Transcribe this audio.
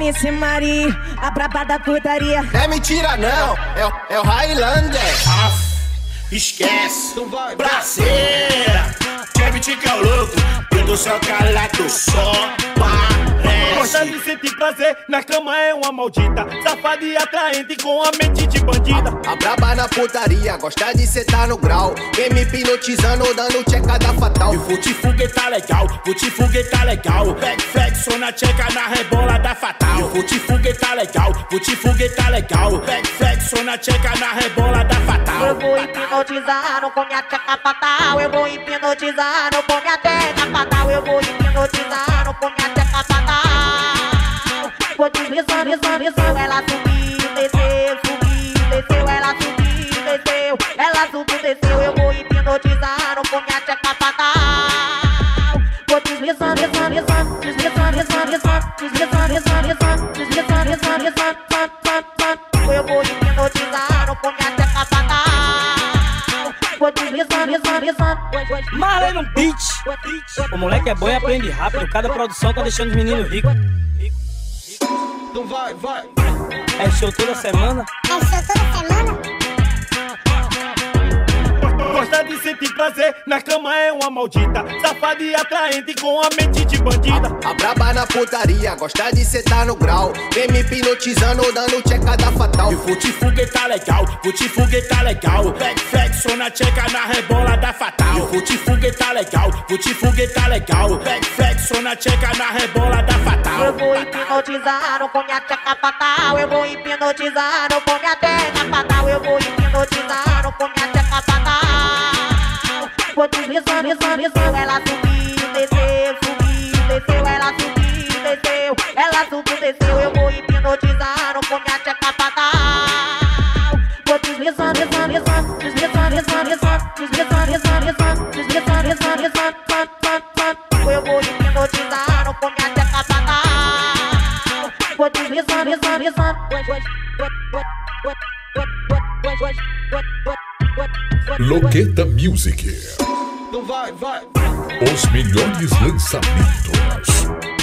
MC Mari, a braba da putaria. É mentira não, é, o- é o Highlander. Esquece, braceira. Kevin que é o louco, eu tô só calado, só Sentir prazer, na cama é uma maldita. Safada e atraente com a mente de bandida. A braba na putaria, gosta de sentar no grau. Vem me hipnotizando, dando tcheca da fatal. E fute tá legal, fute tá legal. Back flexo na tcheca na rebola da fatal. E fute tá legal, fute tá legal. Back flexo na tcheca na rebola da fatal. Eu vou hipnotizar com minha tcheca fatal. Eu vou hipnotizar com minha tcheca fatal. Deslizando, deslizando, deslizando. Ela subiu, desceu, subiu, desceu. Ela subiu, desceu. Ela subiu, desceu. Eu vou hipnotizar com minha tcheca fatal. Vou deslizando, deslizando, deslizando. Deslizando, deslizando, deslizando. Deslizando, deslizando, deslizando. Deslizando. Eu vou hipnotizar com minha tcheca fatal. Vou deslizando, deslizando, deslizando. Marley no beat. O moleque é bom e aprende rápido. Cada produção tá deixando os meninos ricos. Então vai, vai. É show toda semana. É show toda semana? Prazer, na cama é uma maldita. Safada e atraente com a mente de bandida. A braba na putaria, gosta de sentar no grau. Vem me hipnotizando, dando tcheca da fatal. E o fute tá legal, fute tá legal. Back flexo na tcheca na rebola da fatal. E o fute tá legal, fute tá legal. Back flexo na tcheca na rebola da fatal. Eu vou hipnotizar com minha tcheca fatal. Eu vou hipnotizar com minha tcheca fatal. Eu vou hipnotizar deslizando. Ela subiu, desceu, subiu, desceu. Ela subiu, desceu. Ela subiu, desceu. Eu vou hipnotizar com minha tcheca fatal. Vou deslizando, deslizando, deslizando. Deslizando, deslizando, deslizando. Deslizando, deslizando, deslizando. Deslizando, deslizando, deslizando. San, san, san. Eu vou hipnotizar com minha tcheca fatal. Vou deslizando, deslizando, deslizando. Loqueta Music. Vai, vai. Os melhores lançamentos.